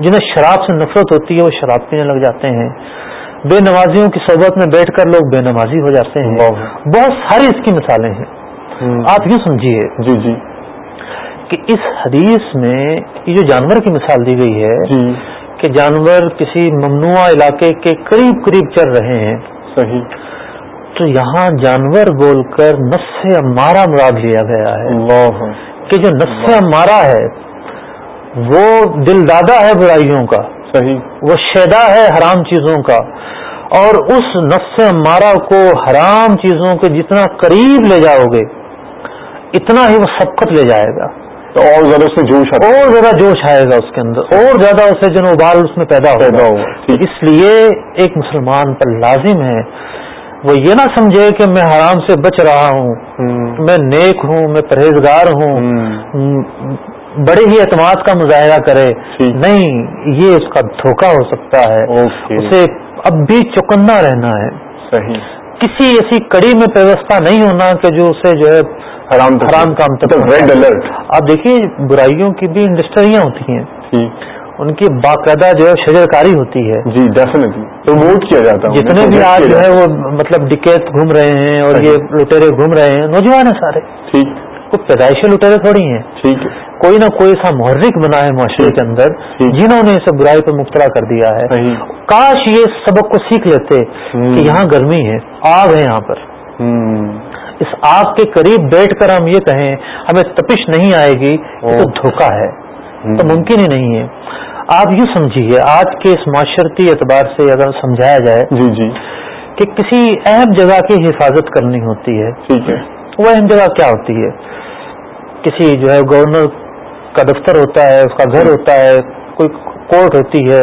جنہیں شراب سے نفرت ہوتی ہے وہ شراب پینے لگ جاتے ہیں۔ بے نمازیوں کی صحبت میں بیٹھ کر لوگ بے نمازی ہو جاتے ہیں۔ بہت ساری اس کی مثالیں ہیں۔ آپ یوں سمجھیے جی جی۔ کہ اس حدیث میں یہ جو جانور کی مثال دی گئی ہے جی۔ کہ جانور کسی ممنوع علاقے کے قریب قریب چل رہے ہیں۔ صحیح۔ تو یہاں جانور بول کر نس سے امارا مراد لیا گیا ہے۔ کہ جو نس سے امارا ہے وہ دل دادا ہے برائیوں کا۔ صحیح وہ شیدا ہے حرام چیزوں کا۔ اور اس نفس مارا کو حرام چیزوں کے جتنا قریب لے جاؤ گے اتنا ہی وہ سبقت لے جائے گا۔ تو اور زیادہ اس میں جوش اور زیادہ جوش آئے گا اس کے اندر۔ اور زیادہ اسے جن ابال اس میں پیدا ہوگا۔ اس لیے ایک مسلمان پر لازم ہے وہ یہ نہ سمجھے کہ میں حرام سے بچ رہا ہوں۔ میں نیک ہوں میں پرہیزگار ہوں۔ بڑے ہی اعتماد کا مظاہرہ کرے نہیں یہ اس کا دھوکہ ہو سکتا ہے۔ اسے اب بھی چکنا رہنا ہے۔ صحیح۔ کسی ایسی کڑی میں پیوستہ نہیں ہونا کہ جو اسے جو ہے حرام حرام کام تک ریڈ الرٹ۔ آپ دیکھیے برائیوں کی بھی انڈسٹریاں ہوتی ہیں۔ ان کی باقاعدہ جو ہے شجر کاری ہوتی ہے۔ جی ڈیفینیٹلی پروموٹ کیا جاتا ہے۔ جتنے بھی آج جو ہے وہ مطلب ڈکیت گھوم رہے ہیں اور یہ لٹیرے گھوم رہے ہیں نوجوان ہیں سارے۔ ٹھیک۔ کوئی پیدائشی لٹیرے تھوڑی ہیں۔ ٹھیک کوئی نہ کوئی ایسا محرک بنا ہے معاشرے کے اندر جنہوں نے اسے برائی پہ مبتلا کر دیا ہے۔ کاش یہ سبق کو سیکھ لیتے کہ یہاں گرمی ہے آگ ہے یہاں پر۔ اس آگ کے قریب بیٹھ کر ہم یہ کہیں ہمیں تپش نہیں آئے گی تو دھوکا ہے۔ تو ممکن ہی نہیں ہے۔ آپ یوں سمجھیے آج کے اس معاشرتی اعتبار سے اگر سمجھایا جائے جی جی۔ کہ کسی اہم جگہ کی حفاظت کرنی ہوتی ہے ٹھیک ہے۔ وہ اہم جگہ کیا ہوتی ہے؟ کسی جو ہے گورنر کا دفتر ہوتا ہے اس کا گھر ہوتا ہے کوئی کورٹ ہوتی ہے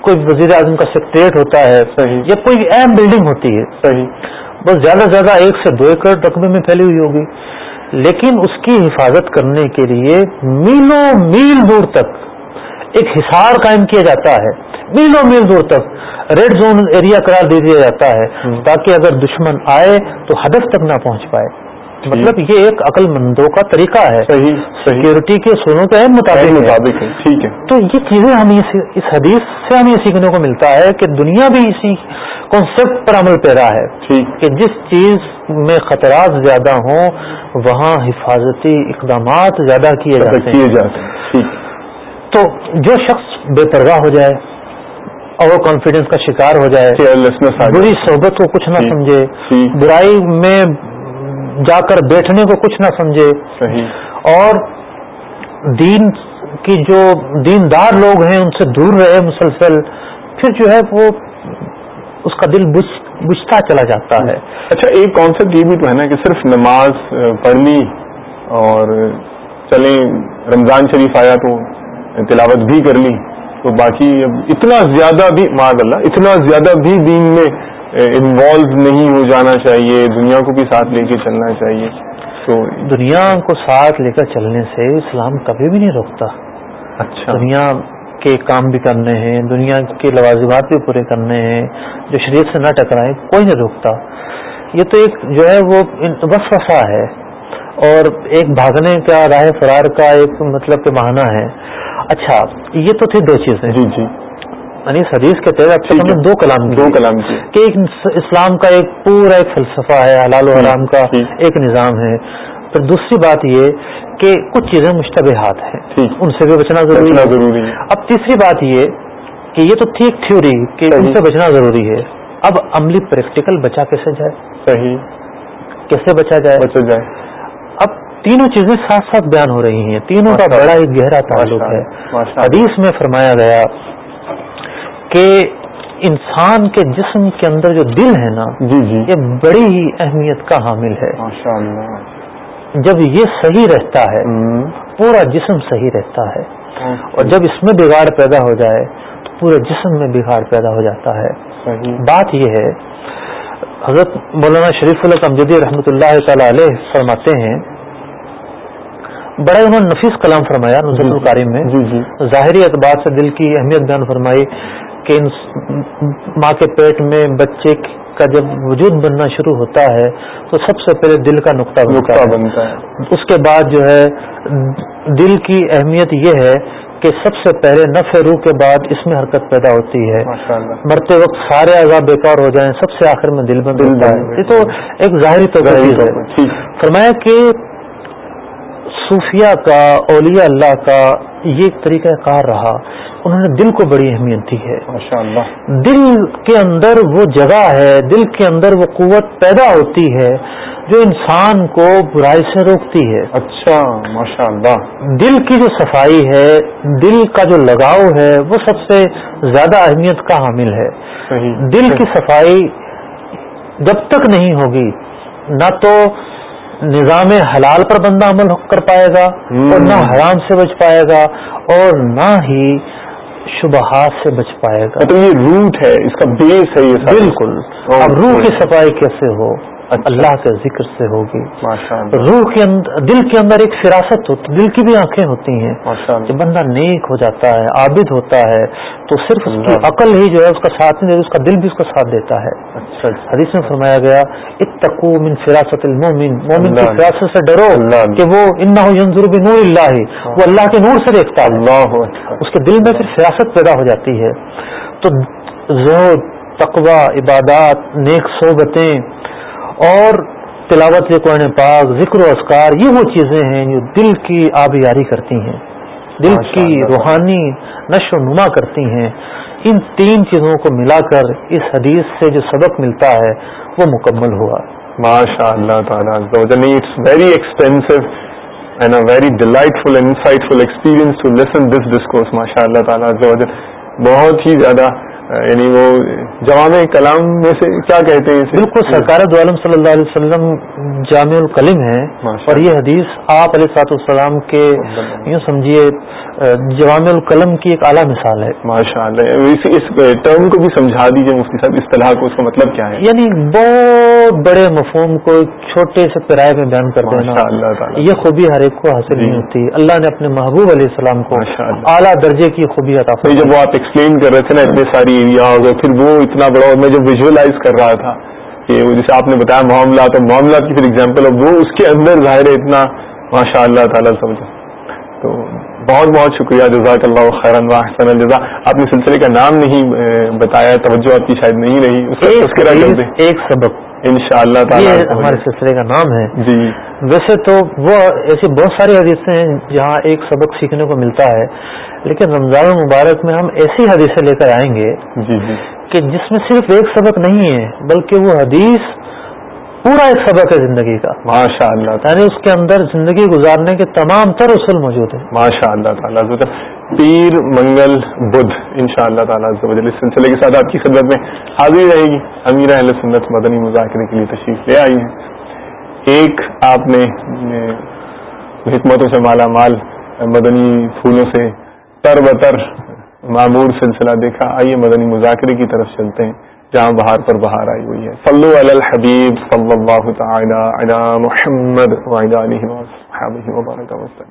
کوئی وزیر اعظم کا سیکٹریٹ ہوتا ہے صحیح۔ یا کوئی اہم بلڈنگ ہوتی ہے۔ صحیح۔ بس زیادہ سے زیادہ ایک سے دو ایکڑ رقبے میں پھیلی ہوئی ہوگی۔ لیکن اس کی حفاظت کرنے کے لیے میلوں میل دور تک ایک حصار قائم کیا جاتا ہے۔ میلوں میل دور تک ریڈ زون ایریا قرار دے دیا جاتا ہے۔ تاکہ اگر دشمن آئے تو ہدف تک نہ پہنچ پائے۔ مطلب یہ ایک عقل مندوں کا طریقہ ہے۔ سیکورٹی کے اصولوں کے مطابق ٹھیک ہے۔ تو یہ چیزیں ہم اس حدیث سے ہمیں سیکھنے کو ملتا ہے کہ دنیا بھی اسی کانسیپٹ پر عمل پیرا ہے کہ جس چیز میں خطرات زیادہ ہوں وہاں حفاظتی اقدامات زیادہ کیے جاتے ہیں۔ تو جو شخص بے پرواہ ہو جائے اوور کانفیڈینس کا شکار ہو جائے بری صحبت کو کچھ نہ سمجھے برائی میں جا کر بیٹھنے کو کچھ نہ سمجھے۔ صحیح۔ اور دین کی جو دیندار لوگ ہیں ان سے دور رہے مسلسل پھر جو ہے وہ اس کا دل بجھتا چلا جاتا ہے۔ اچھا ایک کانسیپٹ یہ بھی تو ہے نا کہ صرف نماز پڑھ لی اور چلیں رمضان شریف آیا تو تلاوت بھی کر لی تو باقی اب اتنا زیادہ بھی معذ اللہ اتنا زیادہ بھی دین میں انوالو نہیں ہو جانا چاہیے دنیا کو بھی ساتھ لے کے چلنا چاہیے۔ تو دنیا کو ساتھ لے کر چلنے سے اسلام کبھی بھی نہیں روکتا۔ اچھا۔ دنیا کے کام بھی کرنے ہیں دنیا کے لوازمات بھی پورے کرنے ہیں جو شریعت سے نہ ٹکرائے کوئی نہیں روکتا۔ یہ تو ایک جو ہے وہ بس وسا ہے۔ اور ایک بھاگنے کا راہ فرار کا ایک مطلب کہ بہانہ ہے۔ اچھا یہ تو تھی دو چیزیں۔ جی جی۔ یعنی حدیث کے تحت دو کلام دو کلام کہ ایک اسلام کا ایک پورا ایک فلسفہ ہے حلال و حرام کا ایک نظام ہے۔ پھر دوسری بات یہ کہ کچھ چیزیں مشتبہات ہیں۔ ان سے بھی بچنا ضروری ہے۔ اب تیسری بات یہ کہ یہ تو تھی ایک تھیوری کہ ان سے بچنا ضروری ہے۔ اب عملی پریکٹیکل بچا کیسے جائے؟ صحیح۔ کیسے بچا جائے؟ بچا جائے۔ اب تینوں چیزیں ساتھ ساتھ بیان ہو رہی ہیں۔ تینوں کا بڑا ایک گہرا تعلق ہے۔ حدیث میں فرمایا گیا کہ انسان کے جسم کے اندر جو دل ہے نا جی جی۔ یہ بڑی ہی اہمیت کا حامل ہے۔ جب یہ صحیح رہتا ہے پورا جسم صحیح رہتا ہے۔ اور جب اس میں بگاڑ پیدا ہو جائے تو پورے جسم میں بگاڑ پیدا ہو جاتا ہے۔ بات یہ ہے حضرت مولانا شریف اللہ امجدی رحمۃ اللہ تعالی علیہ فرماتے ہیں بڑا انہوں نے نفیس کلام فرمایا نظر جی، القاری میں۔ جی جی۔ ظاہری اعتبار سے دل کی اہمیت بیان فرمائی۔ کہ ماں کے پیٹ میں بچے کا جب وجود بننا شروع ہوتا ہے تو سب سے پہلے دل کا نقطہ بنتا ہے۔ اس کے بعد جو ہے دل کی اہمیت یہ ہے کہ سب سے پہلے نفع روح کے بعد اس میں حرکت پیدا ہوتی ہے۔ مرتے وقت سارے عذاب بیکار ہو جائیں سب سے آخر میں دل بند ہوتا ہے۔ یہ تو ایک ظاہری طور پر فرمایا کہ صوفیہ کا اولیاء اللہ کا یہ طریقہ کار رہا۔ انہوں نے دل کو بڑی اہمیت دی ہے۔ دل کے اندر وہ جگہ ہے دل کے اندر وہ قوت پیدا ہوتی ہے جو انسان کو برائی سے روکتی ہے۔ اچھا ماشاء اللہ دل کی جو صفائی ہے دل کا جو لگاؤ ہے وہ سب سے زیادہ اہمیت کا حامل ہے۔ دل کی صفائی جب تک نہیں ہوگی نہ تو نظام حلال پر بندہ عمل کر پائے گا اور نہ حرام سے بچ پائے گا اور نہ ہی شبہات سے بچ پائے گا۔ مطلب یہ روٹ ہے اس کا بیس ہے یہ بالکل۔ اب روح کی صفائی کیسے ہو۔ اللہ کے ذکر سے ہوگی۔ روح کے اندر دل کے اندر ایک فراست ہوتی دل کی بھی آنکھیں ہوتی ہیں۔ جب بندہ نیک ہو جاتا ہے عابد ہوتا ہے تو صرف اس کی عقل ہی جو ہے اس کا ساتھ نہیں اس کا دل بھی اس کا ساتھ دیتا ہے۔ اچھا۔ حدیث میں فرمایا گیا اتقو من فراست المومن مومن کی فراست سے ڈرو کہ وہ انا ینظر بنور اللہ وہ اللہ کے نور سے دیکھتا ہے۔ اس کے دل میں پھر فراست پیدا ہو جاتی ہے۔ تو زہد تقوی عبادات نیک صحبتیں اور تلاوت قرآن پاک ذکر و اسکار یہ وہ چیزیں ہیں جو دل کی آبیاری کرتی ہیں۔ دل کی روحانی نشو و نما کرتی ہیں۔ ان تین چیزوں کو ملا کر اس حدیث سے جو سبق ملتا ہے وہ مکمل ہوا۔ ماشاء اللہ تعالیٰ۔ It's very expensive and a very delightful insightful experience to listen this discourse ماشاء اللہ تعالیٰ۔ بہت ہی زیادہ یعنی وہ جوام کلام میں سے کیا کہتے ہیں بالکل سرکار عالم صلی اللہ علیہ وسلم جامع الکلم ہے اور یہ حدیث آپ علیہ سات السلام کے یوں سمجھیے جوام القلم کی ایک اعلیٰ مثال ہے۔ ماشاء اللہ اس ٹرم کو بھی سمجھا دیجیے مفتی صاحب اصطلاح کو اس کا مطلب کیا ہے؟ یعنی بہت بڑے مفہوم کو چھوٹے سے کرائے میں بیان کر دینا۔ یہ خوبی ہر ایک کو حاصل نہیں جی۔ ہوتی۔ اللہ نے اپنے محبوب علیہ السلام کو اعلیٰ درجے کی خوبی عطا جب وہ آپ ایکسپلین کر رہے تھے نا اتنی ساری ایریا ہوگا پھر وہ اتنا بڑا میں جب ویژلائز کر رہا تھا کہ جیسے آپ نے بتایا معاملات اور معاملات کی پھر ایگزامپل وہ اس کے اندر ظاہر ہے اتنا ماشاء اللہ تعالیٰ سمجھا تو بہت بہت شکریہ جزاک اللہ خیرن واحسن الجزا آپ نے سلسلے کا نام نہیں بتایا توجہ آپ کی شاید نہیں رہی۔ ایک سبق۔ ان شاء اللہ تعالیٰ ہمارے سلسلے کا نام ہے۔ جی۔ ویسے تو وہ ایسی بہت ساری حدیثیں ہیں جہاں ایک سبق سیکھنے کو ملتا ہے لیکن رمضان المبارک میں ہم ایسی حدیثیں لے کر آئیں گے جی جی۔ کہ جس میں صرف ایک سبق نہیں ہے بلکہ وہ حدیث پورا ایک سبق ہے زندگی کا۔ ماشاء اللہ یعنی اس کے اندر زندگی گزارنے کے تمام تر اصول موجود ہیں۔ ماشاء اللہ تعالیٰ پیر منگل بدھ ان شاء اللہ تعالیٰ اس سلسلے کے ساتھ آپ کی خدمت میں حاضری رہے گی۔ امیر اہل سنت مدنی مذاکرے کے لیے تشریف لے آئی ہیں۔ ایک آپ نے حکمتوں سے مالا مال مدنی پھولوں سے تر بتر معمور سلسلہ دیکھا۔ آئیے مدنی مذاکرے کی طرف چلتے ہیں۔ جہاں بہار پر بہار آئی ہوئی ہے۔ صلو علی الحبیب صلی اللہ تعالی علی محمد وعلی آلہ وصحبہ وبارک وسلم